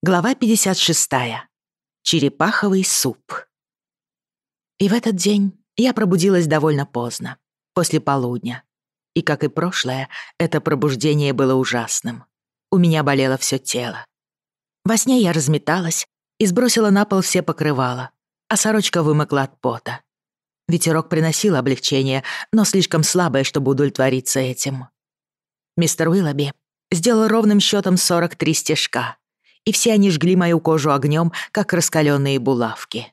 Глава 56. Черепаховый суп. И в этот день я пробудилась довольно поздно, после полудня. И, как и прошлое, это пробуждение было ужасным. У меня болело все тело. Во сне я разметалась и сбросила на пол все покрывала, а сорочка вымокла от пота. Ветерок приносил облегчение, но слишком слабое, чтобы удовлетвориться этим. Мистер Уиллоби сделал ровным счетом 43 стежка — и все они жгли мою кожу огнем, как раскаленные булавки.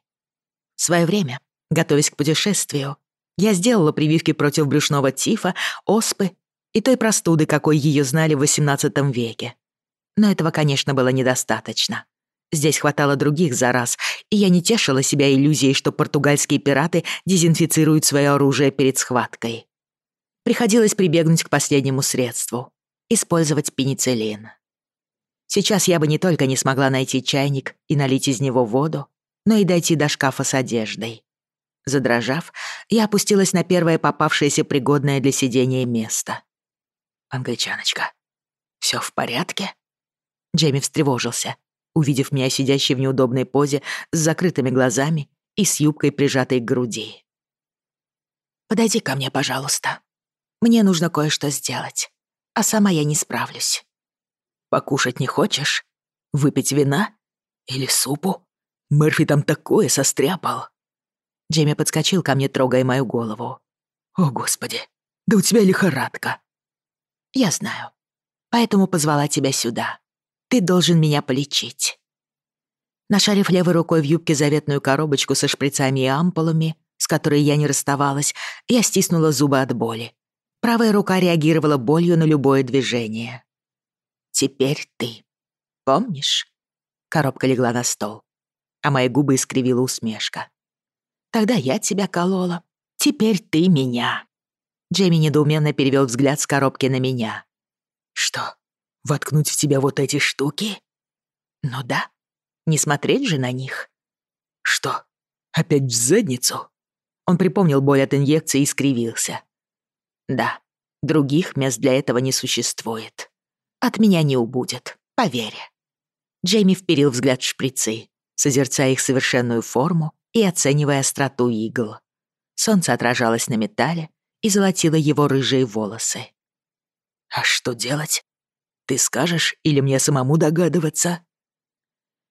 В свое время, готовясь к путешествию, я сделала прививки против брюшного тифа, оспы и той простуды, какой ее знали в XVIII веке. Но этого, конечно, было недостаточно. Здесь хватало других зараз, и я не тешила себя иллюзией, что португальские пираты дезинфицируют свое оружие перед схваткой. Приходилось прибегнуть к последнему средству — использовать пенициллин. Сейчас я бы не только не смогла найти чайник и налить из него воду, но и дойти до шкафа с одеждой. Задрожав, я опустилась на первое попавшееся пригодное для сидения место. «Англичаночка, всё в порядке?» Джейми встревожился, увидев меня сидящей в неудобной позе с закрытыми глазами и с юбкой, прижатой к груди. «Подойди ко мне, пожалуйста. Мне нужно кое-что сделать, а сама я не справлюсь». Покушать не хочешь? Выпить вина? Или супу? Мерфи там такое состряпал». Джейми подскочил ко мне, трогая мою голову. «О, Господи, да у тебя лихорадка». «Я знаю. Поэтому позвала тебя сюда. Ты должен меня полечить». Нашарив левой рукой в юбке заветную коробочку со шприцами и ампулами, с которой я не расставалась, я стиснула зубы от боли. Правая рука реагировала болью на любое движение. Теперь ты. Помнишь? Коробка легла на стол, а мои губы искривила усмешка. Тогда я тебя колола. Теперь ты меня. Джейми недоуменно перевел взгляд с коробки на меня. Что, воткнуть в тебя вот эти штуки? Ну да. Не смотреть же на них. Что, опять в задницу? Он припомнил боль от инъекции и скривился. Да, других мест для этого не существует. От меня не убудет, поверь. Джейми вперил взгляд в шприцы, созерцая их совершенную форму и оценивая остроту игл. Солнце отражалось на металле и золотило его рыжие волосы. «А что делать? Ты скажешь или мне самому догадываться?»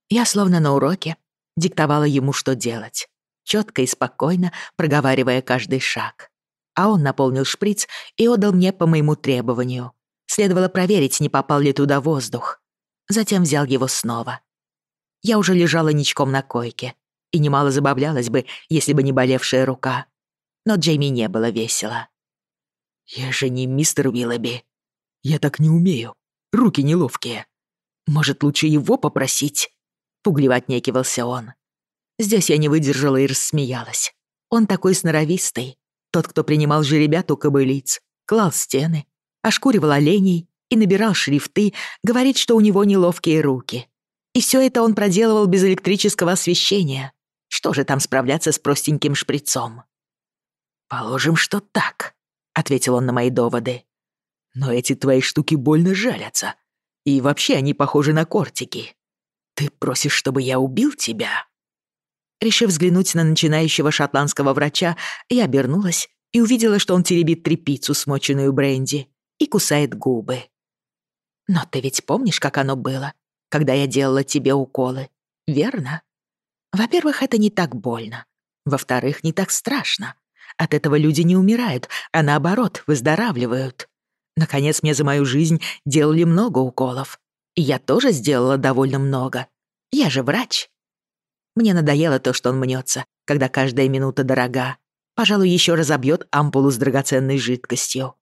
Я, словно на уроке, диктовала ему, что делать, четко и спокойно проговаривая каждый шаг. А он наполнил шприц и отдал мне по моему требованию, Следовало проверить, не попал ли туда воздух. Затем взял его снова. Я уже лежала ничком на койке и немало забавлялась бы, если бы не болевшая рука. Но Джейми не было весело. «Я же не мистер Уиллоби. Я так не умею. Руки неловкие. Может, лучше его попросить?» Пугливо отнекивался он. Здесь я не выдержала и рассмеялась. Он такой сноровистый. Тот, кто принимал жеребят у кобылиц, клал стены, ошкуривал оленей и набирал шрифты, говорит, что у него неловкие руки. И все это он проделывал без электрического освещения. Что же там справляться с простеньким шприцом? «Положим, что так», — ответил он на мои доводы. «Но эти твои штуки больно жалятся. И вообще они похожи на кортики. Ты просишь, чтобы я убил тебя?» Решив взглянуть на начинающего шотландского врача, я обернулась и увидела, что он теребит трепицу, смоченную бренди и кусает губы. Но ты ведь помнишь, как оно было, когда я делала тебе уколы, верно? Во-первых, это не так больно. Во-вторых, не так страшно. От этого люди не умирают, а наоборот, выздоравливают. Наконец, мне за мою жизнь делали много уколов. И я тоже сделала довольно много. Я же врач. Мне надоело то, что он мнется, когда каждая минута дорога. Пожалуй, еще разобьет ампулу с драгоценной жидкостью.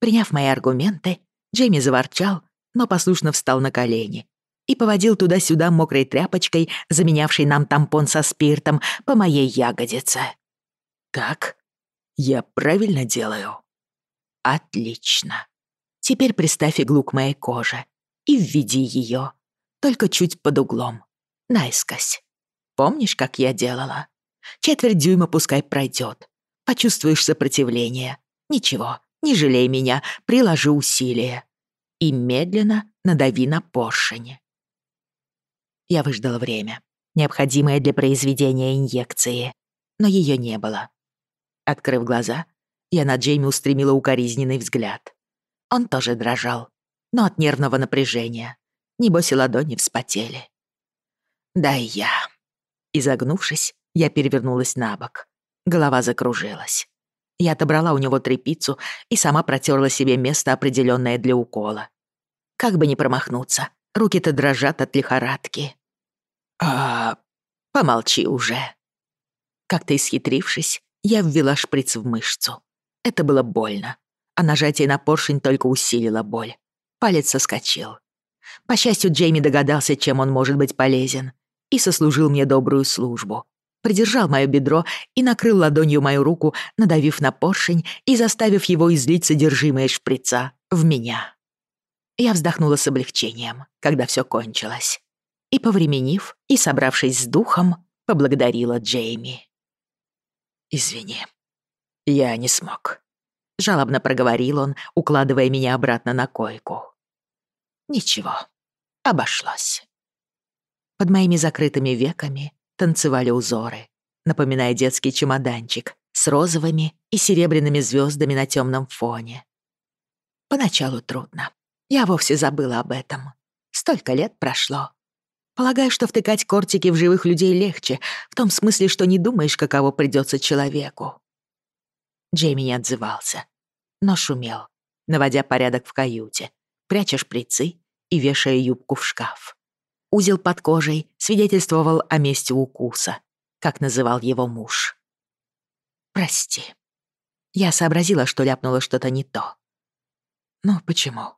Приняв мои аргументы, Джейми заворчал, но послушно встал на колени и поводил туда-сюда мокрой тряпочкой, заменявшей нам тампон со спиртом, по моей ягодице. «Так, я правильно делаю?» «Отлично. Теперь приставь иглу к моей коже и введи ее, только чуть под углом, наискось. Помнишь, как я делала? Четверть дюйма пускай пройдет. Почувствуешь сопротивление. Ничего, не жалей меня, приложи усилия. И медленно надави на поршень. Я выждала время, необходимое для произведения инъекции, но ее не было. Открыв глаза, я на Джейми устремила укоризненный взгляд. Он тоже дрожал, но от нервного напряжения. Небось и ладони вспотели. Да и я. Изогнувшись, я перевернулась на бок. Голова закружилась. Я отобрала у него трепицу и сама протерла себе место, определенное для укола. Как бы не промахнуться, руки-то дрожат от лихорадки. А, помолчи уже. Как-то исхитрившись, я ввела шприц в мышцу. Это было больно, а нажатие на поршень только усилило боль. Палец соскочил. По счастью, Джейми догадался, чем он может быть полезен, и сослужил мне добрую службу. Придержал моё бедро и накрыл ладонью мою руку, надавив на поршень и заставив его излить содержимое шприца в меня. Я вздохнула с облегчением, когда всё кончилось. И, повременив, и собравшись с духом, поблагодарила Джейми. «Извини, я не смог», — жалобно проговорил он, укладывая меня обратно на койку. «Ничего, обошлось». Под моими закрытыми веками танцевали узоры, напоминая детский чемоданчик с розовыми и серебряными звездами на темном фоне. Поначалу трудно. Я вовсе забыла об этом. Столько лет прошло. Полагаю, что втыкать кортики в живых людей легче, в том смысле, что не думаешь, каково придется человеку. Джейми не отзывался, но шумел, наводя порядок в каюте, пряча шприцы и вешая юбку в шкаф. Узел под кожей свидетельствовал о месте укуса, как называл его муж. «Прости». Я сообразила, что ляпнула что-то не то. «Ну почему?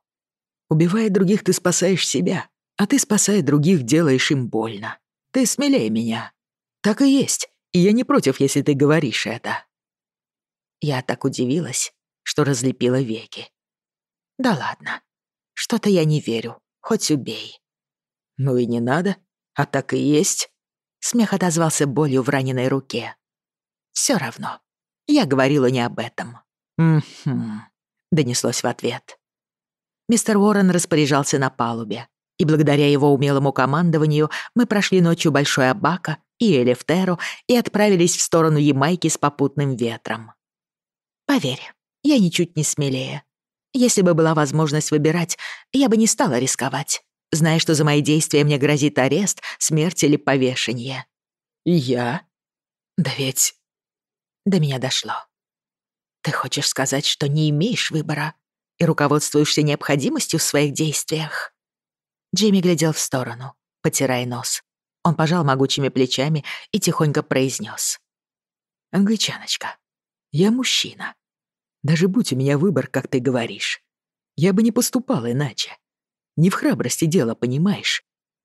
Убивая других, ты спасаешь себя, а ты, спасая других, делаешь им больно. Ты смелее меня. Так и есть, и я не против, если ты говоришь это». Я так удивилась, что разлепила веки. «Да ладно, что-то я не верю, хоть убей. «Ну и не надо, а так и есть». Смех отозвался болью в раненой руке. «Всё равно. Я говорила не об этом». «Угу», — донеслось в ответ. Мистер Уоррен распоряжался на палубе, и благодаря его умелому командованию мы прошли ночью Большой Абака и Элефтеру и отправились в сторону Ямайки с попутным ветром. Поверь, я ничуть не смелее. Если бы была возможность выбирать, я бы не стала рисковать зная, что за мои действия мне грозит арест, смерть или повешение. И я? Да ведь... До меня дошло. Ты хочешь сказать, что не имеешь выбора и руководствуешься необходимостью в своих действиях? Джейми глядел в сторону, потирая нос. Он пожал могучими плечами и тихонько произнес: «Англичаночка, я мужчина. Даже будь у меня выбор, как ты говоришь, я бы не поступал иначе. Не в храбрости дело, понимаешь?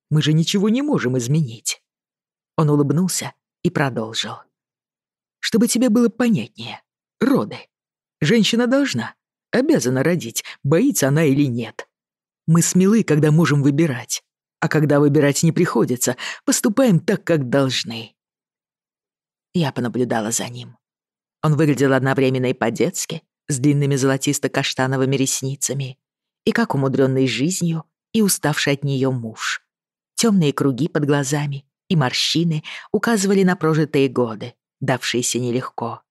Мы же ничего не можем изменить». Он улыбнулся и продолжил. «Чтобы тебе было понятнее. Роды. Женщина должна, обязана родить, боится она или нет. Мы смелы, когда можем выбирать. А когда выбирать не приходится, поступаем так, как должны». Я понаблюдала за ним. Он выглядел одновременно и по-детски, с длинными золотисто-каштановыми ресницами, и как умудренный жизнью и уставший от нее муж. Темные круги под глазами и морщины указывали на прожитые годы, давшиеся нелегко.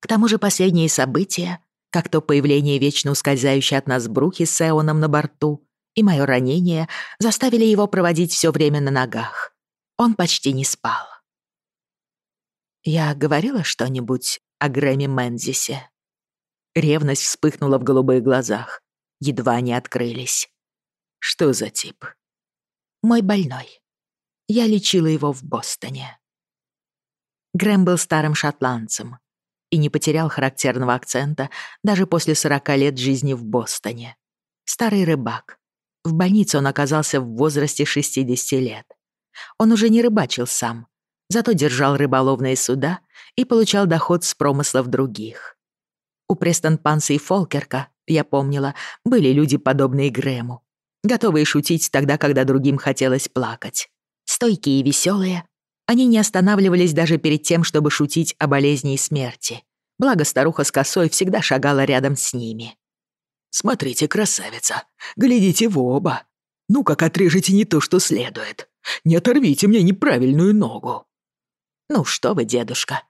К тому же последние события, как то появление вечно ускользающей от нас брухи с Эоном на борту и мое ранение, заставили его проводить все время на ногах. Он почти не спал. Я говорила что-нибудь о Грэме Мензисе. Ревность вспыхнула в голубых глазах, едва не открылись. Что за тип? Мой больной. Я лечила его в Бостоне. Грэм был старым шотландцем и не потерял характерного акцента даже после 40 лет жизни в Бостоне. Старый рыбак. В больнице он оказался в возрасте 60 лет. Он уже не рыбачил сам, зато держал рыболовные суда и получал доход с промыслов других. У Престон Панса и Фолкерка я помнила, были люди, подобные Грэму, готовые шутить тогда, когда другим хотелось плакать. Стойкие и веселые, они не останавливались даже перед тем, чтобы шутить о болезни и смерти. Благо старуха с косой всегда шагала рядом с ними. «Смотрите, красавица, глядите в оба. Ну как отрежете не то, что следует. Не оторвите мне неправильную ногу!» «Ну что вы, дедушка,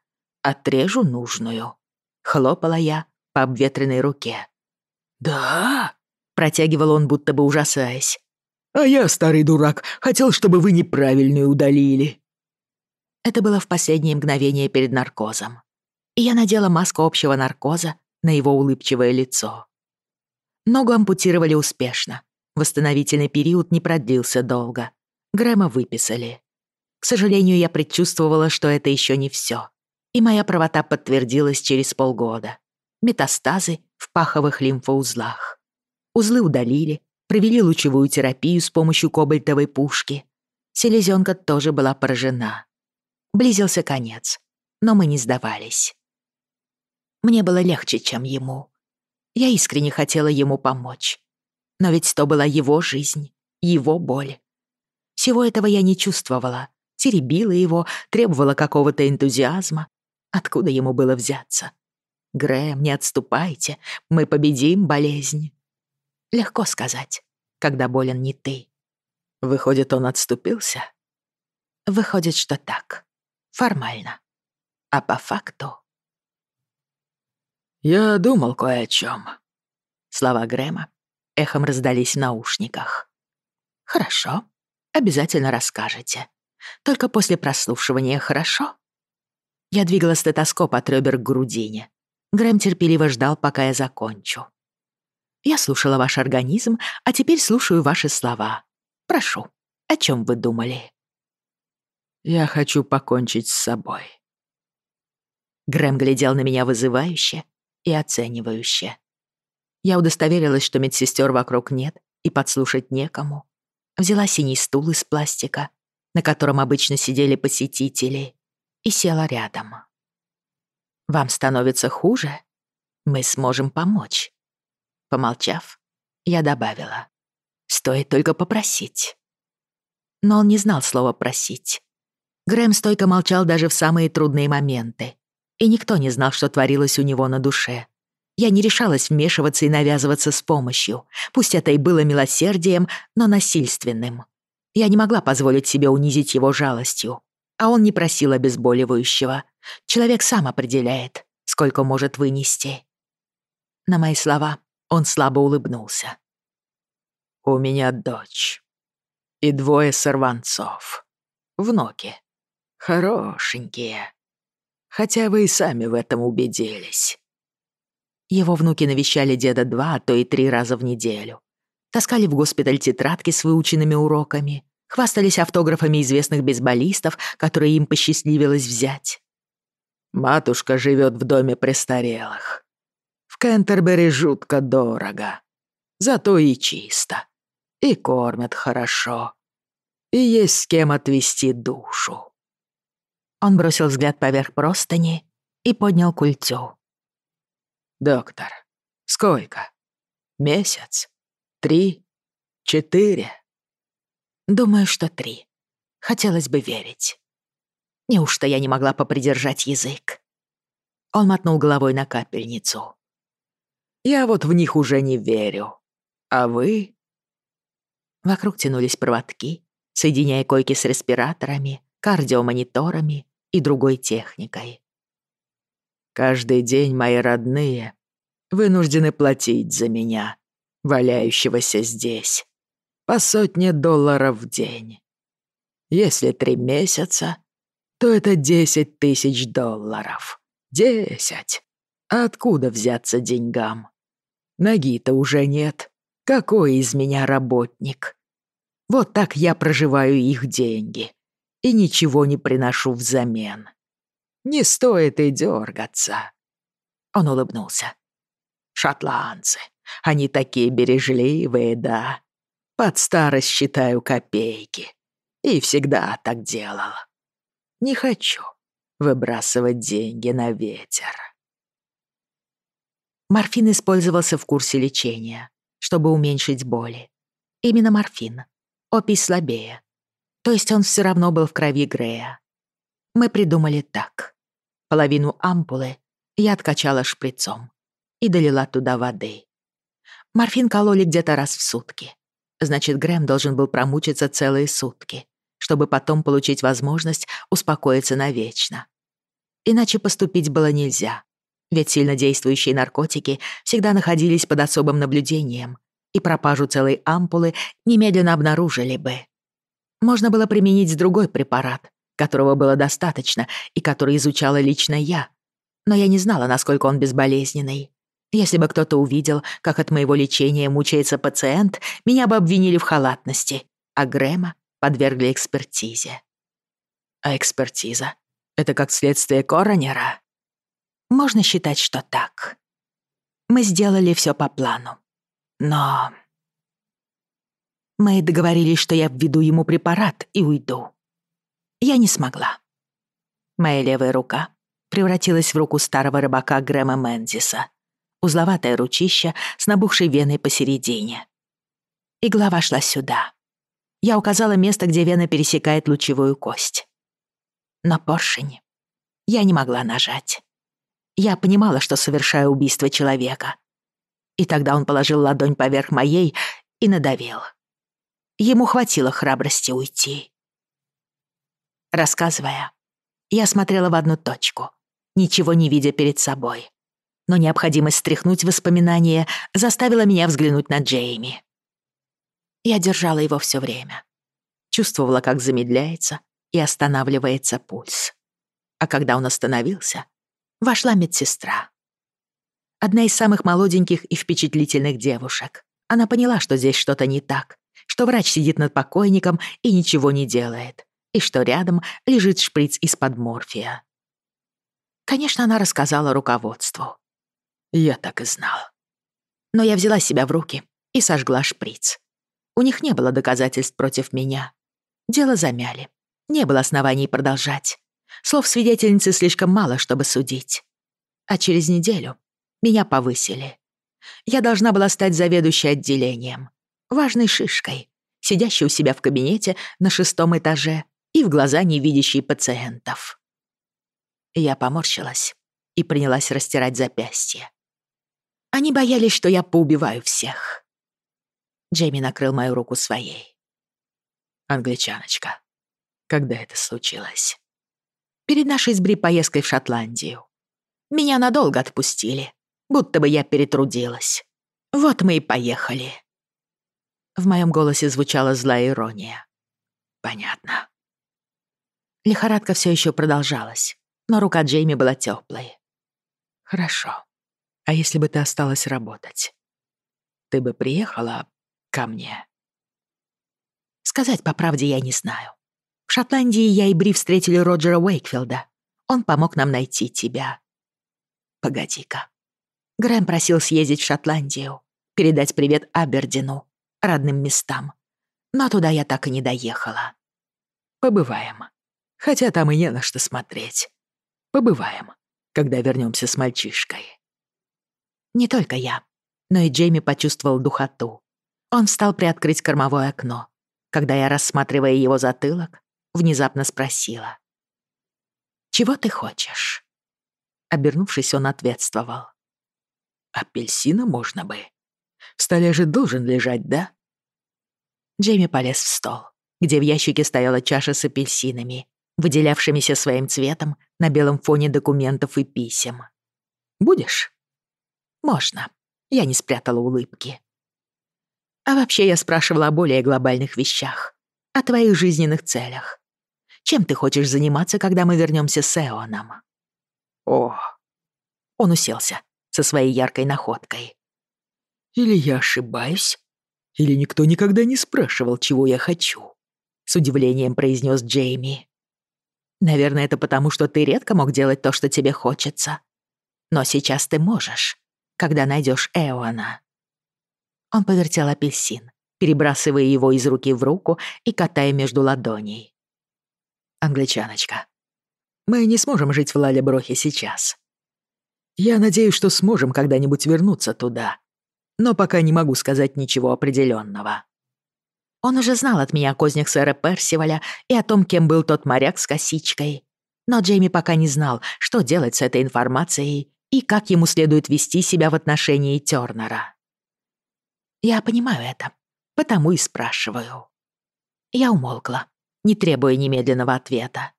отрежу нужную», — хлопала я по обветренной руке. «Да?» — протягивал он, будто бы ужасаясь. «А я, старый дурак, хотел, чтобы вы неправильную удалили». Это было в последнее мгновение перед наркозом. И я надела маску общего наркоза на его улыбчивое лицо. Ногу ампутировали успешно. Восстановительный период не продлился долго. Грэма выписали. К сожалению, я предчувствовала, что это еще не все. И моя правота подтвердилась через полгода. Метастазы в паховых лимфоузлах. Узлы удалили, провели лучевую терапию с помощью кобальтовой пушки. Селезенка тоже была поражена. Близился конец, но мы не сдавались. Мне было легче, чем ему. Я искренне хотела ему помочь. Но ведь то была его жизнь, его боль. Всего этого я не чувствовала. Теребила его, требовала какого-то энтузиазма. Откуда ему было взяться? Грэм, не отступайте, мы победим болезнь. Легко сказать, когда болен не ты. Выходит, он отступился? Выходит, что так. Формально. А по факту... «Я думал кое о чем. Слова Грэма эхом раздались в наушниках. «Хорошо. Обязательно расскажете. Только после прослушивания, хорошо?» Я двигала стетоскоп от ребер к грудине. Грэм терпеливо ждал, пока я закончу. «Я слушала ваш организм, а теперь слушаю ваши слова. Прошу, о чем вы думали?» «Я хочу покончить с собой». Грэм глядел на меня вызывающе, и оценивающе. Я удостоверилась, что медсестер вокруг нет и подслушать некому. Взяла синий стул из пластика, на котором обычно сидели посетители, и села рядом. «Вам становится хуже? Мы сможем помочь». Помолчав, я добавила. «Стоит только попросить». Но он не знал слова «просить». Грэм стойко молчал даже в самые трудные моменты, и никто не знал, что творилось у него на душе. Я не решалась вмешиваться и навязываться с помощью. Пусть это и было милосердием, но насильственным. Я не могла позволить себе унизить его жалостью. А он не просил обезболивающего. Человек сам определяет, сколько может вынести. На мои слова он слабо улыбнулся. «У меня дочь. И двое сорванцов. Внуки. Хорошенькие хотя вы и сами в этом убедились». Его внуки навещали деда два, а то и три раза в неделю. Таскали в госпиталь тетрадки с выученными уроками, хвастались автографами известных бейсболистов, которые им посчастливилось взять. «Матушка живет в доме престарелых. В Кентербери жутко дорого. Зато и чисто. И кормят хорошо. И есть с кем отвести душу. Он бросил взгляд поверх простыни и поднял культю. «Доктор, сколько? Месяц? Три? Четыре?» «Думаю, что три. Хотелось бы верить. Неужто я не могла попридержать язык?» Он мотнул головой на капельницу. «Я вот в них уже не верю. А вы?» Вокруг тянулись проводки, соединяя койки с респираторами, кардиомониторами и другой техникой. Каждый день мои родные вынуждены платить за меня, валяющегося здесь, по сотне долларов в день. Если три месяца, то это десять тысяч долларов. Десять! А откуда взяться деньгам? Ноги-то уже нет. Какой из меня работник? Вот так я проживаю их деньги и ничего не приношу взамен. Не стоит и дергаться. Он улыбнулся. Шотландцы, они такие бережливые, да. Под старость считаю копейки. И всегда так делал. Не хочу выбрасывать деньги на ветер. Морфин использовался в курсе лечения, чтобы уменьшить боли. Именно морфин. Опий слабее, то есть он все равно был в крови Грея. Мы придумали так. Половину ампулы я откачала шприцом и долила туда воды. Морфин кололи где-то раз в сутки. Значит, Грэм должен был промучиться целые сутки. Чтобы потом получить возможность успокоиться навечно. Иначе поступить было нельзя, ведь сильнодействующие наркотики всегда находились под особым наблюдением, и пропажу целой ампулы немедленно обнаружили бы. Можно было применить другой препарат, которого было достаточно и который изучала лично я, но я не знала, насколько он безболезненный. Если бы кто-то увидел, как от моего лечения мучается пациент, меня бы обвинили в халатности, а Грэма подвергли экспертизе. А экспертиза — это как следствие коронера? Можно считать, что так. Мы сделали все по плану. Но... Мы договорились, что я введу ему препарат и уйду. Я не смогла. Моя левая рука превратилась в руку старого рыбака Грэма Мэнзиса. Узловатое ручище с набухшей веной посередине. Игла вошла сюда. Я указала место, где вена пересекает лучевую кость. Но поршень я не могла нажать. Я понимала, что совершаю убийство человека. И тогда он положил ладонь поверх моей и надавил. Ему хватило храбрости уйти. Рассказывая, я смотрела в одну точку, ничего не видя перед собой. Но необходимость стряхнуть воспоминания заставила меня взглянуть на Джейми. Я держала его все время. Чувствовала, как замедляется и останавливается пульс. А когда он остановился, вошла медсестра. Одна из самых молоденьких и впечатлительных девушек. Она поняла, что здесь что-то не так, что врач сидит над покойником и ничего не делает, и что рядом лежит шприц из-под морфия. Конечно, она рассказала руководству. Я так и знал. Но я взяла себя в руки и сожгла шприц. У них не было доказательств против меня. Дело замяли. Не было оснований продолжать. Слов свидетельницы слишком мало, чтобы судить. А через неделю меня повысили. Я должна была стать заведующей отделением, важной шишкой, сидящей у себя в кабинете на шестом этаже и в глаза не пациентов. Я поморщилась и принялась растирать запястье. Они боялись, что я поубиваю всех. Джейми накрыл мою руку своей. «Англичаночка, когда это случилось?» «Перед нашей с Бри поездкой в Шотландию. Меня надолго отпустили, будто бы я перетрудилась. Вот мы и поехали». В моем голосе звучала злая ирония. «Понятно». Лихорадка все еще продолжалась но рука Джейми была теплой. «Хорошо. А если бы ты осталась работать? Ты бы приехала ко мне?» Сказать по правде я не знаю. В Шотландии я и Бри встретили Роджера Уэйкфилда. Он помог нам найти тебя. Погоди-ка. Грэм просил съездить в Шотландию, передать привет Абердину, родным местам. Но туда я так и не доехала. Побываем. Хотя там и не на что смотреть. Побываем, когда вернемся с мальчишкой. Не только я, но и Джейми почувствовал духоту. Он встал приоткрыть кормовое окно. Когда я, рассматривая его затылок, внезапно спросила. «Чего ты хочешь?» Обернувшись, он ответствовал. «Апельсина можно бы. В столе же должен лежать, да?» Джейми полез в стол, где в ящике стояла чаша с апельсинами, выделявшимися своим цветом на белом фоне документов и писем. «Будешь?» «Можно». Я не спрятала улыбки. А вообще я спрашивала о более глобальных вещах, о твоих жизненных целях. Чем ты хочешь заниматься, когда мы вернемся с Эоном? О. Он уселся со своей яркой находкой. Или я ошибаюсь, или никто никогда не спрашивал, чего я хочу, с удивлением произнес Джейми. Наверное, это потому, что ты редко мог делать то, что тебе хочется. Но сейчас ты можешь, когда найдешь Эоана. Он повертел апельсин, перебрасывая его из руки в руку и катая между ладоней. «Англичаночка, мы не сможем жить в Лалеброхе сейчас. Я надеюсь, что сможем когда-нибудь вернуться туда, но пока не могу сказать ничего определенного. Он уже знал от меня о кознях сэра Персиваля и о том, кем был тот моряк с косичкой. Но Джейми пока не знал, что делать с этой информацией и как ему следует вести себя в отношении Тёрнера. Я понимаю это, потому и спрашиваю. Я умолкла, не требуя немедленного ответа.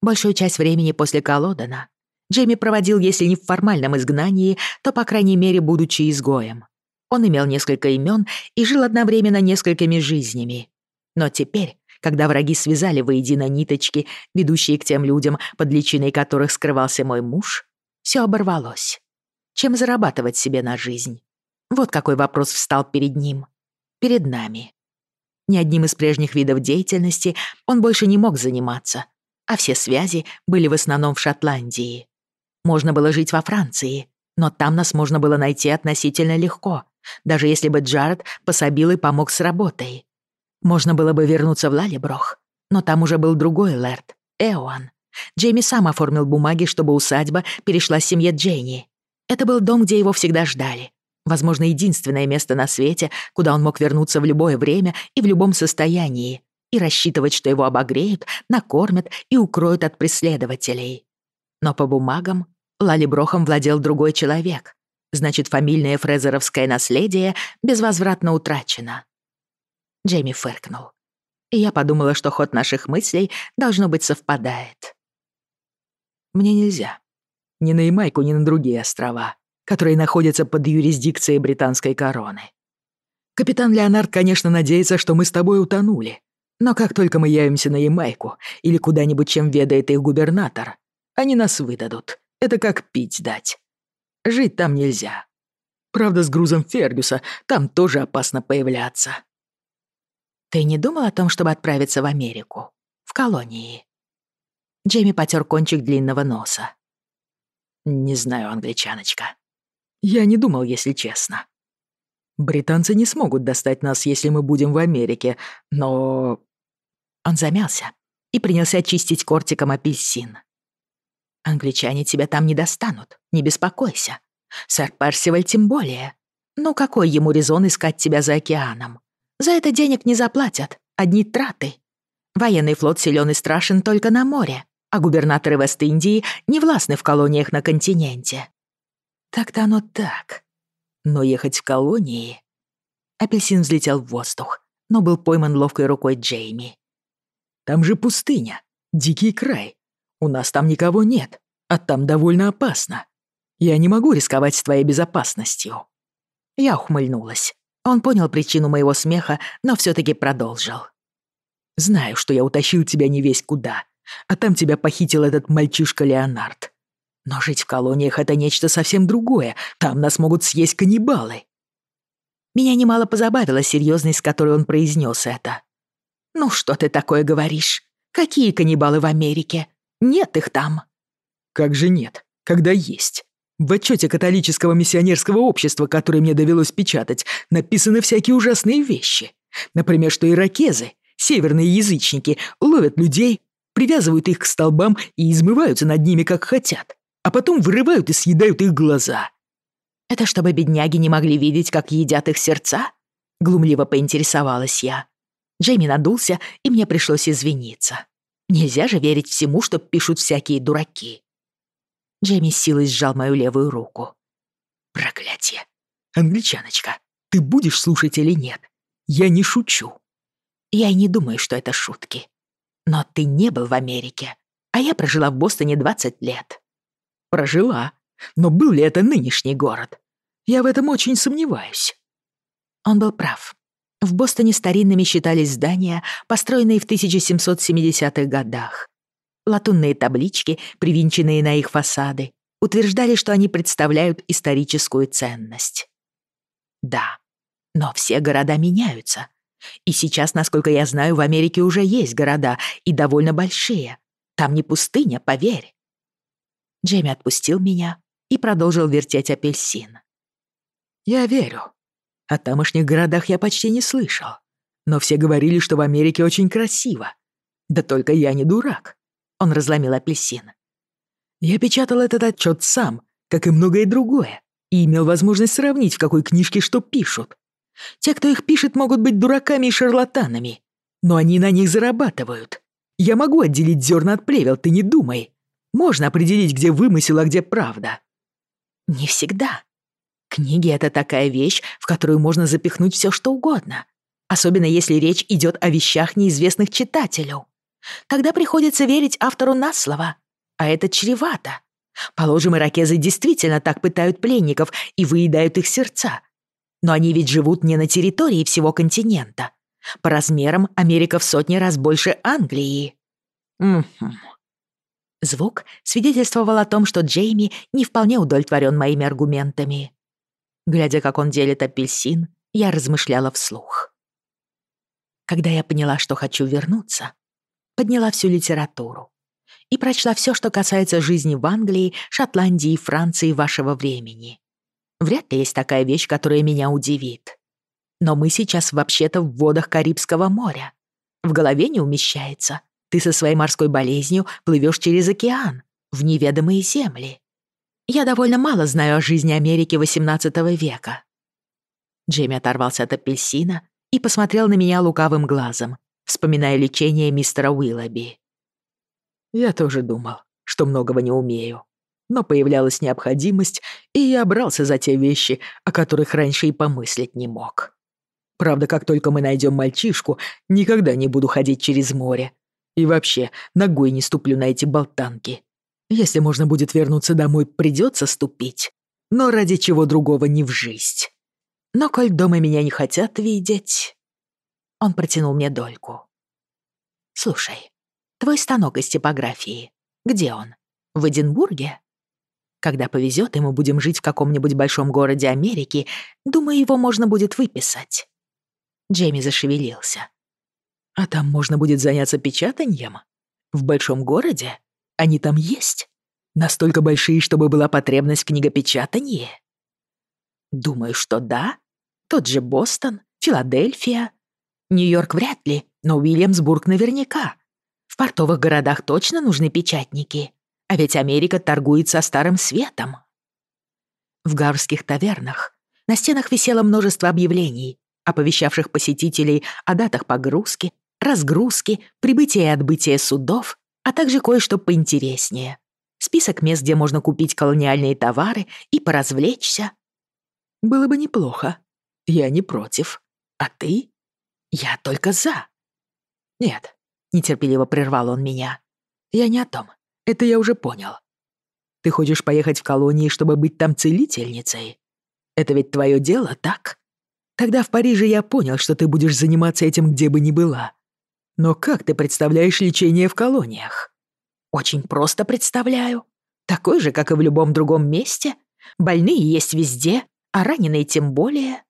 Большую часть времени после Колодана Джейми проводил, если не в формальном изгнании, то, по крайней мере, будучи изгоем. Он имел несколько имен и жил одновременно несколькими жизнями. Но теперь, когда враги связали воедино ниточки, ведущие к тем людям, под личиной которых скрывался мой муж, все оборвалось. Чем зарабатывать себе на жизнь? Вот какой вопрос встал перед ним. Перед нами. Ни одним из прежних видов деятельности он больше не мог заниматься, а все связи были в основном в Шотландии. Можно было жить во Франции, но там нас можно было найти относительно легко, даже если бы Джаред пособил и помог с работой. Можно было бы вернуться в Лалеброх, но там уже был другой Лэрд, Эоан. Джейми сам оформил бумаги, чтобы усадьба перешла семье Дженни. Это был дом, где его всегда ждали. Возможно, единственное место на свете, куда он мог вернуться в любое время и в любом состоянии, и рассчитывать, что его обогреют, накормят и укроют от преследователей. Но по бумагам Лалиброхом владел другой человек. Значит, фамильное фрезеровское наследие безвозвратно утрачено. Джейми фыркнул. И я подумала, что ход наших мыслей, должно быть, совпадает. Мне нельзя. Ни на Ямайку, ни на другие острова, которые находятся под юрисдикцией британской короны. Капитан Леонард, конечно, надеется, что мы с тобой утонули. Но как только мы явимся на Ямайку или куда-нибудь, чем ведает их губернатор, они нас выдадут. Это как пить дать. Жить там нельзя. Правда, с грузом Фергюса там тоже опасно появляться. Ты не думал о том, чтобы отправиться в Америку? В колонии?» Джейми потер кончик длинного носа. «Не знаю, англичаночка. Я не думал, если честно. Британцы не смогут достать нас, если мы будем в Америке, но...» Он замялся и принялся чистить кортиком апельсин. «Англичане тебя там не достанут, не беспокойся. Сэр Персиваль тем более. Ну какой ему резон искать тебя за океаном? За это денег не заплатят, одни траты. Военный флот силен и страшен только на море, а губернаторы Вест-Индии не властны в колониях на континенте. Так-то оно так. Но ехать в колонии... Апельсин взлетел в воздух, но был пойман ловкой рукой Джейми. Там же пустыня, дикий край. У нас там никого нет, а там довольно опасно. Я не могу рисковать с твоей безопасностью. Я ухмыльнулась. Он понял причину моего смеха, но все таки продолжил. «Знаю, что я утащил тебя не весь куда, а там тебя похитил этот мальчишка Леонард. Но жить в колониях — это нечто совсем другое. Там нас могут съесть каннибалы». Меня немало позабавила серьезность, с которой он произнес это. «Ну что ты такое говоришь? Какие каннибалы в Америке? Нет их там». «Как же нет, когда есть? В отчете католического миссионерского общества, который мне довелось печатать, написаны всякие ужасные вещи. Например, что иракезы, северные язычники, ловят людей, привязывают их к столбам и измываются над ними, как хотят, а потом вырывают и съедают их глаза. «Это чтобы бедняги не могли видеть, как едят их сердца?» Глумливо поинтересовалась я. Джейми надулся, и мне пришлось извиниться. Нельзя же верить всему, что пишут всякие дураки. Джейми с силой сжал мою левую руку. «Проклятие! Англичаночка, ты будешь слушать или нет? Я не шучу». «Я и не думаю, что это шутки. Но ты не был в Америке, а я прожила в Бостоне 20 лет». «Прожила? Но был ли это нынешний город? Я в этом очень сомневаюсь». Он был прав. В Бостоне старинными считались здания, построенные в 1770-х годах. Латунные таблички, привинченные на их фасады, утверждали, что они представляют историческую ценность. Да, но все города меняются. И сейчас, насколько я знаю, в Америке уже есть города, и довольно большие. Там не пустыня, поверь. Джейми отпустил меня и продолжил вертеть апельсин. Я верю. О тамошних городах я почти не слышал. Но все говорили, что в Америке очень красиво. Да только я не дурак. Он разломил апельсин. Я печатал этот отчет сам, как и многое другое, и имел возможность сравнить, в какой книжке что пишут. Те, кто их пишет, могут быть дураками и шарлатанами, но они на них зарабатывают. Я могу отделить зерна от плевел, ты не думай. Можно определить, где вымысел, а где правда. Не всегда. Книги — это такая вещь, в которую можно запихнуть все, что угодно. особенно если речь идет о вещах, неизвестных читателю. Тогда приходится верить автору на слово, а это чревато. Положим, иракезы действительно так пытают пленников и выедают их сердца. Но они ведь живут не на территории всего континента. По размерам Америка в сотни раз больше Англии. Угу. Звук свидетельствовал о том, что Джейми не вполне удовлетворен моими аргументами. Глядя, как он делит апельсин, я размышляла вслух. Когда я поняла, что хочу вернуться, подняла всю литературу и прочла все, что касается жизни в Англии, Шотландии и Франции вашего времени. Вряд ли есть такая вещь, которая меня удивит. Но мы сейчас вообще-то в водах Карибского моря. В голове не умещается. Ты со своей морской болезнью плывешь через океан, в неведомые земли. Я довольно мало знаю о жизни Америки XVIII века. Джейми оторвался от апельсина и посмотрел на меня лукавым глазом, вспоминая лечение мистера Уиллоби. Я тоже думал, что многого не умею. Но появлялась необходимость, и я брался за те вещи, о которых раньше и помыслить не мог. Правда, как только мы найдем мальчишку, никогда не буду ходить через море. И вообще, ногой не ступлю на эти болтанки. Если можно будет вернуться домой, придется ступить. Но ради чего другого не в жизнь. Но коль дома меня не хотят видеть... Он протянул мне дольку. «Слушай, твой станок из типографии, где он? В Эдинбурге?» Когда повезет, и мы будем жить в каком-нибудь большом городе Америки, думаю, его можно будет выписать. Джейми зашевелился. А там можно будет заняться печатанием? В большом городе? Они там есть? Настолько большие, чтобы была потребность в книгопечатании? Думаю, что да. Тот же Бостон, Филадельфия. Нью-Йорк вряд ли, но Уильямсбург наверняка. В портовых городах точно нужны печатники. А ведь Америка торгует со Старым Светом. В гаврских тавернах на стенах висело множество объявлений, оповещавших посетителей о датах погрузки, разгрузки, прибытия и отбытия судов, а также кое-что поинтереснее. Список мест, где можно купить колониальные товары и поразвлечься. Было бы неплохо. Я не против. А ты? Я только за. Нет, нетерпеливо прервал он меня. Я не о том. Это я уже понял. Ты хочешь поехать в колонии, чтобы быть там целительницей? Это ведь твое дело, так? Тогда в Париже я понял, что ты будешь заниматься этим где бы ни была. Но как ты представляешь лечение в колониях? Очень просто представляю. Такой же, как и в любом другом месте. Больные есть везде, а раненые тем более.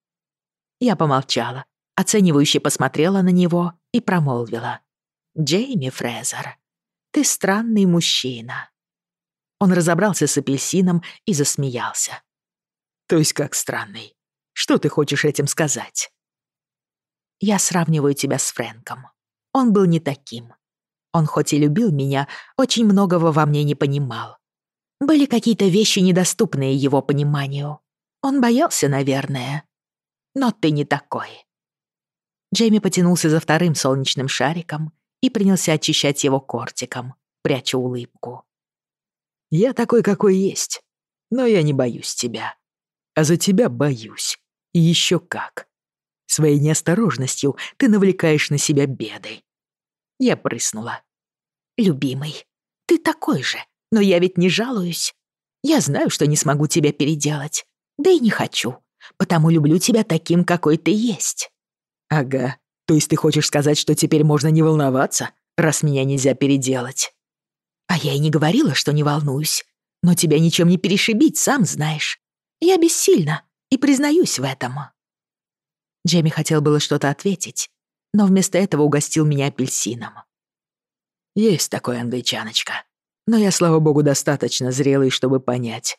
Я помолчала, оценивающе посмотрела на него и промолвила. «Джейми Фрезер, ты странный мужчина». Он разобрался с апельсином и засмеялся. «То есть как странный? Что ты хочешь этим сказать?» «Я сравниваю тебя с Фрэнком. Он был не таким. Он хоть и любил меня, очень многого во мне не понимал. Были какие-то вещи, недоступные его пониманию. Он боялся, наверное. Но ты не такой». Джейми потянулся за вторым солнечным шариком и принялся очищать его кортиком, пряча улыбку. «Я такой, какой есть, но я не боюсь тебя. А за тебя боюсь. И еще как. Своей неосторожностью ты навлекаешь на себя беды». Я прыснула. «Любимый, ты такой же, но я ведь не жалуюсь. Я знаю, что не смогу тебя переделать, да и не хочу, потому люблю тебя таким, какой ты есть». «Ага, то есть ты хочешь сказать, что теперь можно не волноваться, раз меня нельзя переделать?» «А я и не говорила, что не волнуюсь. Но тебя ничем не перешибить, сам знаешь. Я бессильна и признаюсь в этом». Джейми хотел было что-то ответить, но вместо этого угостил меня апельсином. «Есть такой англичаночка. Но я, слава богу, достаточно зрелый, чтобы понять.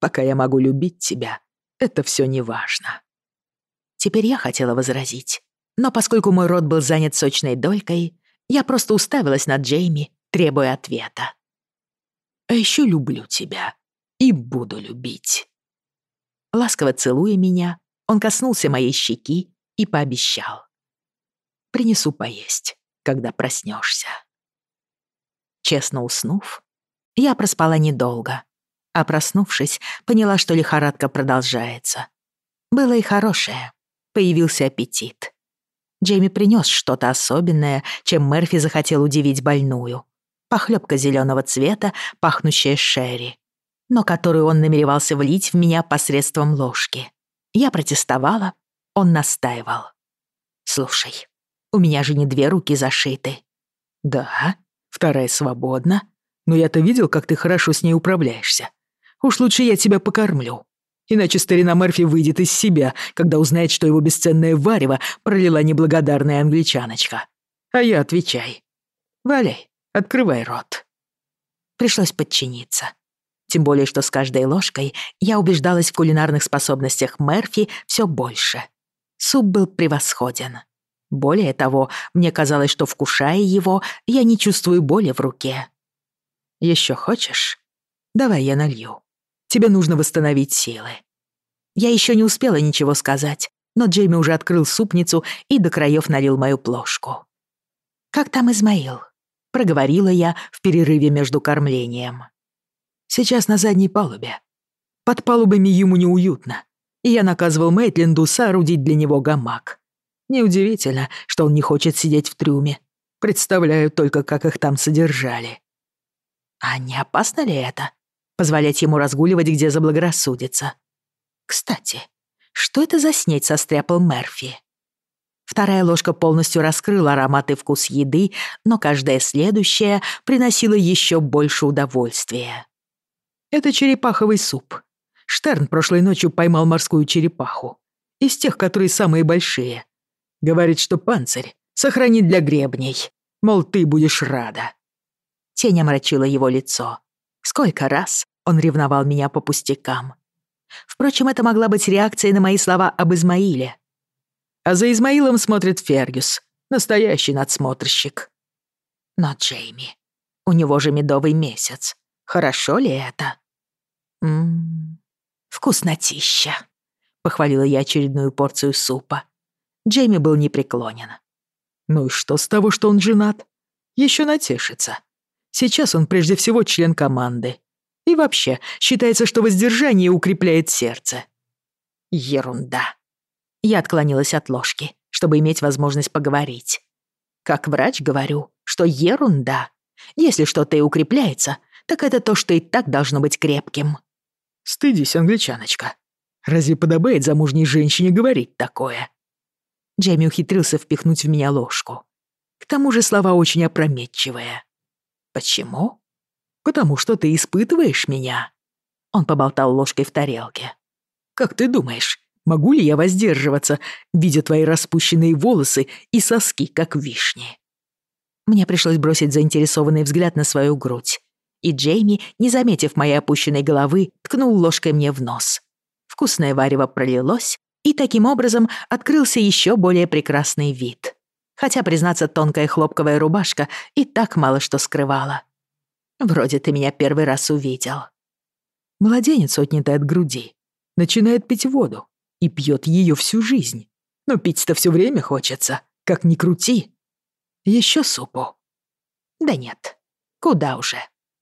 Пока я могу любить тебя, это все не важно». Теперь я хотела возразить, но поскольку мой рот был занят сочной долькой, я просто уставилась на Джейми, требуя ответа. «А еще люблю тебя и буду любить». Ласково целуя меня, он коснулся моей щеки и пообещал. «Принесу поесть, когда проснешься». Честно уснув, я проспала недолго, а проснувшись, поняла, что лихорадка продолжается. Было и хорошее, появился аппетит. Джейми принес что-то особенное, чем Мерфи захотел удивить больную. Похлебка зеленого цвета, пахнущая шерри, но которую он намеревался влить в меня посредством ложки. Я протестовала, он настаивал. «Слушай, у меня же не две руки зашиты». «Да, вторая свободна, но я-то видел, как ты хорошо с ней управляешься. Уж лучше я тебя покормлю. Иначе старина Мерфи выйдет из себя, когда узнает, что его бесценное варево пролила неблагодарная англичаночка. А я отвечай. Валяй, открывай рот. Пришлось подчиниться. Тем более, что с каждой ложкой я убеждалась в кулинарных способностях Мерфи все больше. Суп был превосходен. Более того, мне казалось, что, вкушая его, я не чувствую боли в руке. Еще хочешь? Давай я налью. Тебе нужно восстановить силы». Я еще не успела ничего сказать, но Джейми уже открыл супницу и до краев налил мою плошку. «Как там Измаил?» — проговорила я в перерыве между кормлением. «Сейчас на задней палубе. Под палубами ему неуютно, и я наказывал Мейтленду соорудить для него гамак. Неудивительно, что он не хочет сидеть в трюме. Представляю только, как их там содержали». «А не опасно ли это?» позволять ему разгуливать, где заблагорассудится. Кстати, что это за снеть состряпал Мерфи? Вторая ложка полностью раскрыла аромат и вкус еды, но каждая следующая приносила еще больше удовольствия. Это черепаховый суп. Штерн прошлой ночью поймал морскую черепаху. Из тех, которые самые большие. Говорит, что панцирь сохранит для гребней. Мол, ты будешь рада. Тень омрачила его лицо. Сколько раз он ревновал меня по пустякам. Впрочем, это могла быть реакцией на мои слова об Измаиле. А за Измаилом смотрит Фергюс, настоящий надсмотрщик. Но Джейми, у него же медовый месяц. Хорошо ли это? Ммм, вкуснотища. Похвалила я очередную порцию супа. Джейми был непреклонен. Ну и что с того, что он женат? Еще натешится. Сейчас он прежде всего член команды. И вообще, считается, что воздержание укрепляет сердце. Ерунда. Я отклонилась от ложки, чтобы иметь возможность поговорить. Как врач говорю, что ерунда. Если что-то и укрепляется, так это то, что и так должно быть крепким. Стыдись, англичаночка. Разве подобает замужней женщине говорить такое? Джейми ухитрился впихнуть в меня ложку. К тому же слова очень опрометчивые. «Почему?» «Потому что ты испытываешь меня». Он поболтал ложкой в тарелке. «Как ты думаешь, могу ли я воздерживаться, видя твои распущенные волосы и соски, как вишни?» Мне пришлось бросить заинтересованный взгляд на свою грудь. И Джейми, не заметив моей опущенной головы, ткнул ложкой мне в нос. Вкусное варево пролилось, и таким образом открылся еще более прекрасный вид хотя, признаться, тонкая хлопковая рубашка и так мало что скрывала. Вроде ты меня первый раз увидел. Младенец, отнятый от груди, начинает пить воду и пьет ее всю жизнь. Но пить-то все время хочется, как ни крути. Еще супу. Да нет, куда уже.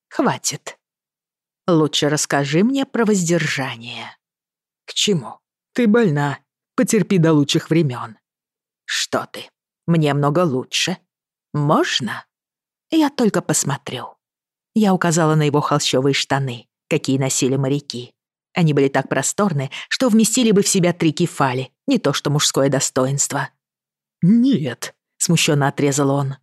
Хватит. Лучше расскажи мне про воздержание. К чему? Ты больна. Потерпи до лучших времен. Что ты? Мне много лучше. Можно? Я только посмотрю. Я указала на его холщовые штаны, какие носили моряки. Они были так просторны, что вместили бы в себя три кефали, не то что мужское достоинство. «Нет», — смущенно отрезал он.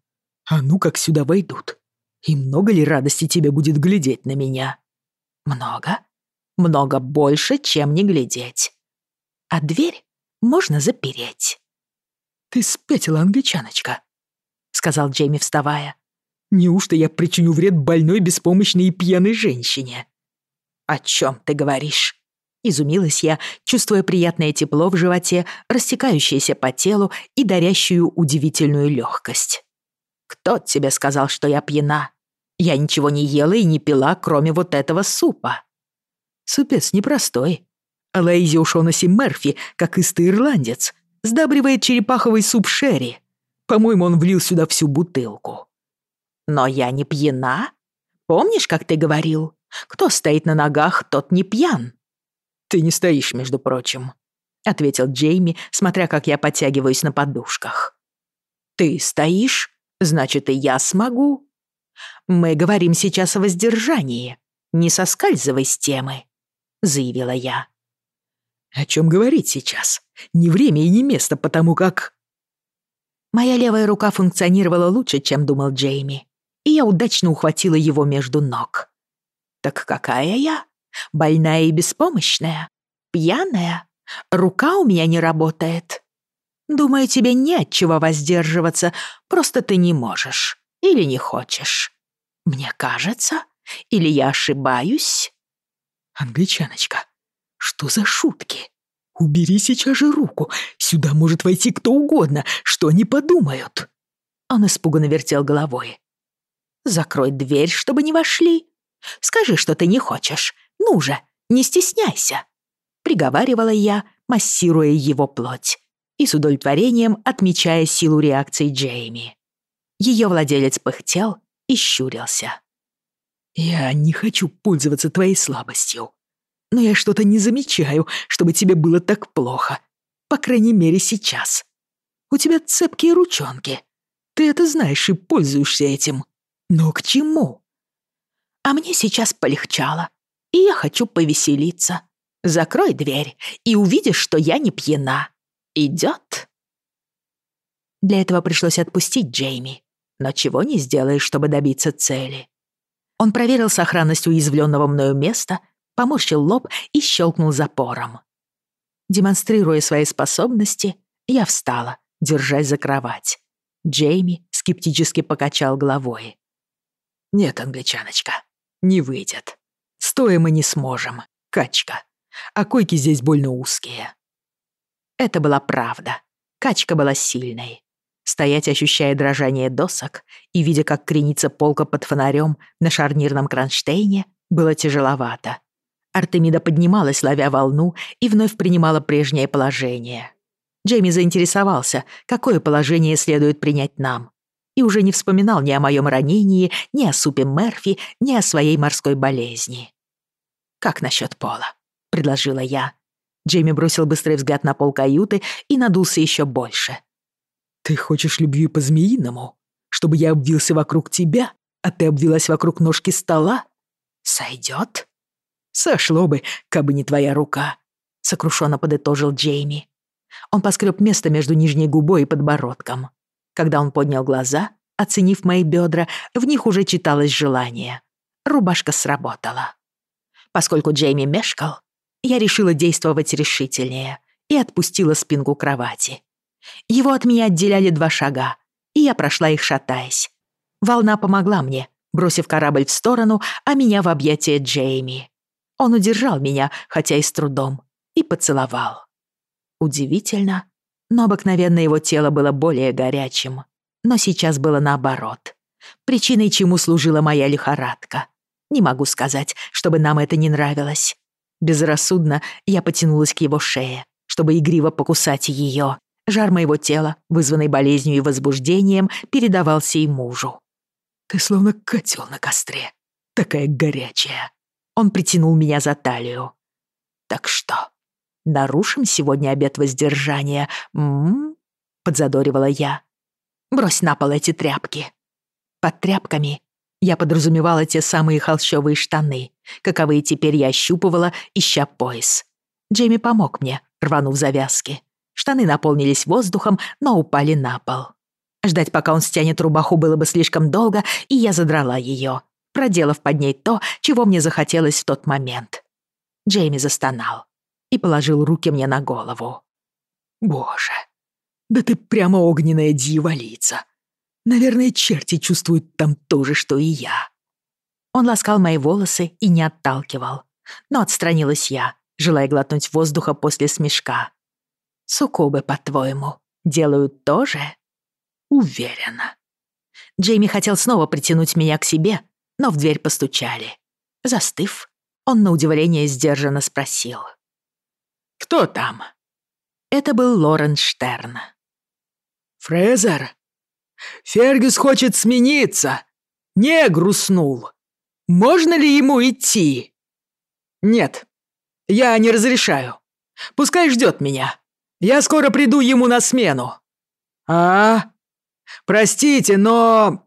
«А ну как сюда войдут? И много ли радости тебе будет глядеть на меня?» «Много? Много больше, чем не глядеть. А дверь можно запереть». «Ты спятила, англичаночка», — сказал Джейми, вставая. «Неужто я причиню вред больной, беспомощной и пьяной женщине?» «О чем ты говоришь?» Изумилась я, чувствуя приятное тепло в животе, растекающееся по телу и дарящую удивительную легкость. «Кто тебе сказал, что я пьяна? Я ничего не ела и не пила, кроме вот этого супа». «Супец непростой. Алаизи Ушонаси Мерфи, как истый ирландец, сдабривает черепаховый суп Шерри. По-моему, он влил сюда всю бутылку. Но я не пьяна. Помнишь, как ты говорил? Кто стоит на ногах, тот не пьян. Ты не стоишь, между прочим, ответил Джейми, смотря как я подтягиваюсь на подушках. Ты стоишь, значит, и я смогу. Мы говорим сейчас о воздержании. Не соскальзывай с темы, заявила я. О чем говорить сейчас? Не время и не место, потому как... Моя левая рука функционировала лучше, чем думал Джейми, и я удачно ухватила его между ног. Так какая я? Больная и беспомощная? Пьяная? Рука у меня не работает. Думаю, тебе не от чего воздерживаться, просто ты не можешь или не хочешь. Мне кажется, или я ошибаюсь? Англичаночка, что за шутки? Убери сейчас же руку. Сюда может войти кто угодно. Что они подумают? Он испуганно вертел головой. Закрой дверь, чтобы не вошли. Скажи, что ты не хочешь. Ну же, не стесняйся. Приговаривала я, массируя его плоть и с удовлетворением отмечая силу реакции Джейми. Ее владелец пыхтел и щурился. «Я не хочу пользоваться твоей слабостью, но я что-то не замечаю, чтобы тебе было так плохо. По крайней мере, сейчас. У тебя цепкие ручонки. Ты это знаешь и пользуешься этим. Но к чему?» «А мне сейчас полегчало, и я хочу повеселиться. Закрой дверь и увидишь, что я не пьяна. Идет?» Для этого пришлось отпустить Джейми, но чего не сделаешь, чтобы добиться цели. Он проверил сохранность уязвленного мною места, поморщил лоб и щелкнул запором. Демонстрируя свои способности, я встала, держась за кровать. Джейми скептически покачал головой. «Нет, англичаночка, не выйдет. Стоя мы не сможем. Качка. А койки здесь больно узкие». Это была правда. Качка была сильной. Стоять, ощущая дрожание досок и видя, как кренится полка под фонарем на шарнирном кронштейне, было тяжеловато. Артемида поднималась, ловя волну, и вновь принимала прежнее положение. Джейми заинтересовался, какое положение следует принять нам, и уже не вспоминал ни о моем ранении, ни о супе Мерфи, ни о своей морской болезни. «Как насчет пола?» — предложила я. Джейми бросил быстрый взгляд на пол каюты и надулся еще больше. «Ты хочешь любви по-змеиному? Чтобы я обвился вокруг тебя, а ты обвилась вокруг ножки стола? Сойдет?» «Сошло бы, кабы не твоя рука», — сокрушенно подытожил Джейми. Он поскреб место между нижней губой и подбородком. Когда он поднял глаза, оценив мои бедра, в них уже читалось желание. Рубашка сработала. Поскольку Джейми мешкал, я решила действовать решительнее и отпустила спинку кровати. Его от меня отделяли два шага, и я прошла их, шатаясь. Волна помогла мне, бросив корабль в сторону, а меня в объятия Джейми. Он удержал меня, хотя и с трудом, и поцеловал. Удивительно, но обыкновенно его тело было более горячим. Но сейчас было наоборот. Причиной чему служила моя лихорадка. Не могу сказать, чтобы нам это не нравилось. Безрассудно я потянулась к его шее, чтобы игриво покусать ее. Жар моего тела, вызванный болезнью и возбуждением, передавался и мужу. «Ты словно котел на костре, такая горячая». Он притянул меня за талию. «Так что, нарушим сегодня обет воздержания?» М -м -м, подзадоривала я. «Брось на пол эти тряпки». Под тряпками я подразумевала те самые холщовые штаны, каковые теперь я ощупывала, ища пояс. Джейми помог мне, рванув завязки. Штаны наполнились воздухом, но упали на пол. Ждать, пока он стянет рубаху, было бы слишком долго, и я задрала ее, проделав под ней то, чего мне захотелось в тот момент. Джейми застонал и положил руки мне на голову. «Боже, да ты прямо огненная дьяволица. Наверное, черти чувствуют там то же, что и я». Он ласкал мои волосы и не отталкивал. Но отстранилась я, желая глотнуть воздуха после смешка. Суккубы, по-твоему, делают то же? Уверена. Джейми хотел снова притянуть меня к себе, но в дверь постучали. Застыв, он на удивление сдержанно спросил. «Кто там?» Это был Лорен Штерн. «Фрезер? Фергюс хочет смениться. Не грустнул. Можно ли ему идти?» «Нет, я не разрешаю. Пускай ждет меня. Я скоро приду ему на смену. А? Простите, но...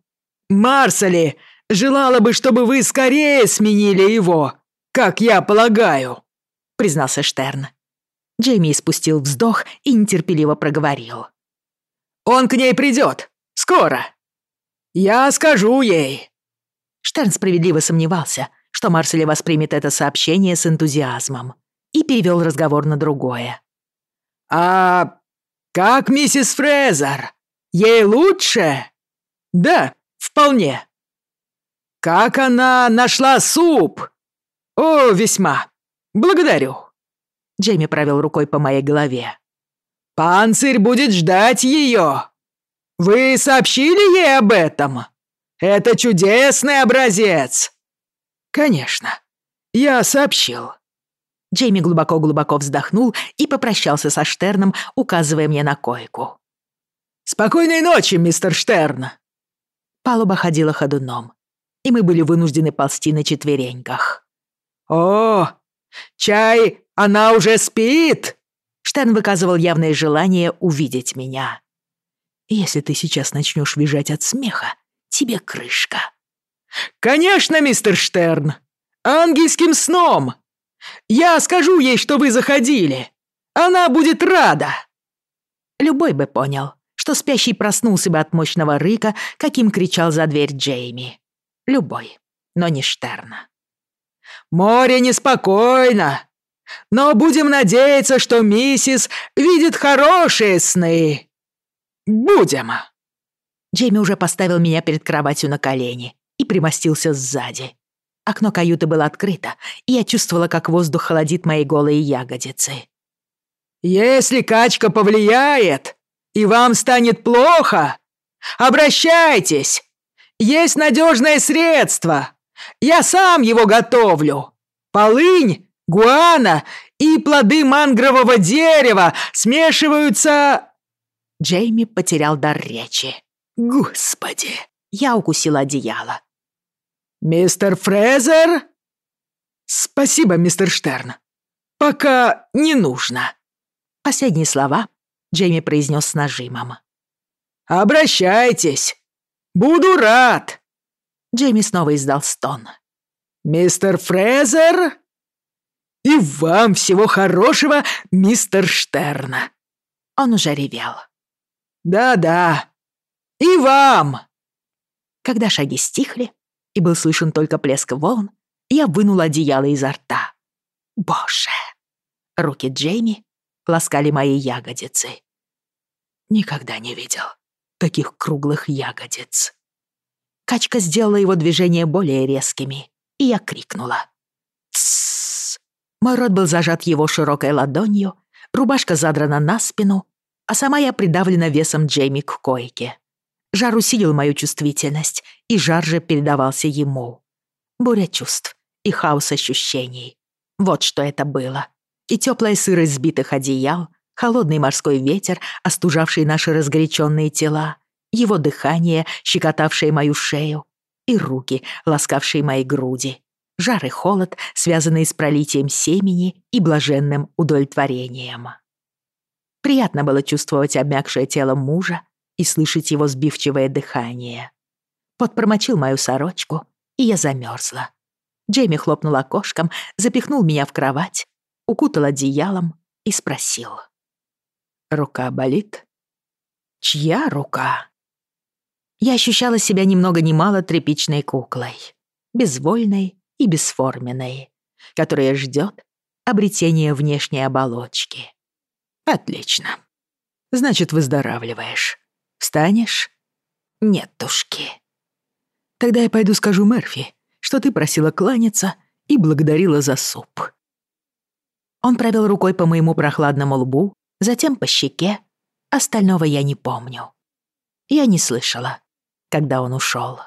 Марсали желала бы, чтобы вы скорее сменили его, как я полагаю», — признался Штерн. Джейми испустил вздох и нетерпеливо проговорил. «Он к ней придет. Скоро. Я скажу ей». Штерн справедливо сомневался, что Марсели воспримет это сообщение с энтузиазмом, и перевел разговор на другое. «А как миссис Фрезер? Ей лучше?» «Да, вполне». «Как она нашла суп?» «О, весьма. Благодарю». Джейми провел рукой по моей голове. «Панцирь будет ждать ее. Вы сообщили ей об этом? Это чудесный образец!» «Конечно, я сообщил». Джейми глубоко-глубоко вздохнул и попрощался со Штерном, указывая мне на койку. «Спокойной ночи, мистер Штерн!» Палуба ходила ходуном, и мы были вынуждены ползти на четвереньках. «О, чай, она уже спит!» Штерн выказывал явное желание увидеть меня. «Если ты сейчас начнешь визжать от смеха, тебе крышка». «Конечно, мистер Штерн! Ангельским сном! Я скажу ей, что вы заходили! Она будет рада!» Любой бы понял, что спящий проснулся бы от мощного рыка, каким кричал за дверь Джейми. Любой, но не Штерн. «Море неспокойно, но будем надеяться, что миссис видит хорошие сны. Будем!» Джейми уже поставил меня перед кроватью на колени и примостился сзади. Окно каюты было открыто, и я чувствовала, как воздух холодит мои голые ягодицы. «Если качка повлияет, и вам станет плохо, обращайтесь! Есть надежное средство! Я сам его готовлю! Полынь, гуана и плоды мангрового дерева смешиваются...» Джейми потерял дар речи. «Господи!» Я укусила одеяло. «Мистер Фрезер?» «Спасибо, мистер Штерн. Пока не нужно». Последние слова Джейми произнес с нажимом. «Обращайтесь. Буду рад». Джейми снова издал стон. «Мистер Фрезер?» «И вам всего хорошего, мистер Штерн». Он уже ревел. «Да-да, и вам!» Когда шаги стихли, и был слышен только плеск волн, я вынула одеяло изо рта. Боже! Руки Джейми ласкали мои ягодицы. Никогда не видел таких круглых ягодиц. Качка сделала его движения более резкими, и я крикнула. «Тссс!» Мой рот был зажат его широкой ладонью, рубашка задрана на спину, а сама я придавлена весом Джейми к койке. Жар усилил мою чувствительность, и жар же передавался ему. Буря чувств и хаос ощущений. Вот что это было. И теплая сырость сбитых одеял, холодный морской ветер, остужавший наши разгоряченные тела, его дыхание, щекотавшее мою шею, и руки, ласкавшие мои груди. Жар и холод, связанные с пролитием семени и блаженным удовлетворением. Приятно было чувствовать обмякшее тело мужа и слышать его сбивчивое дыхание. Пот промочил мою сорочку, и я замерзла. Джейми хлопнул окошком, запихнул меня в кровать, укутал одеялом и спросил. «Рука болит?» «Чья рука?» Я ощущала себя немного много мало тряпичной куклой, безвольной и бесформенной, которая ждет обретения внешней оболочки. «Отлично. Значит, выздоравливаешь. Встанешь?» «Нет, тушки». «Тогда я пойду скажу Мерфи, что ты просила кланяться и благодарила за суп». Он провел рукой по моему прохладному лбу, затем по щеке. Остального я не помню. Я не слышала, когда он ушел.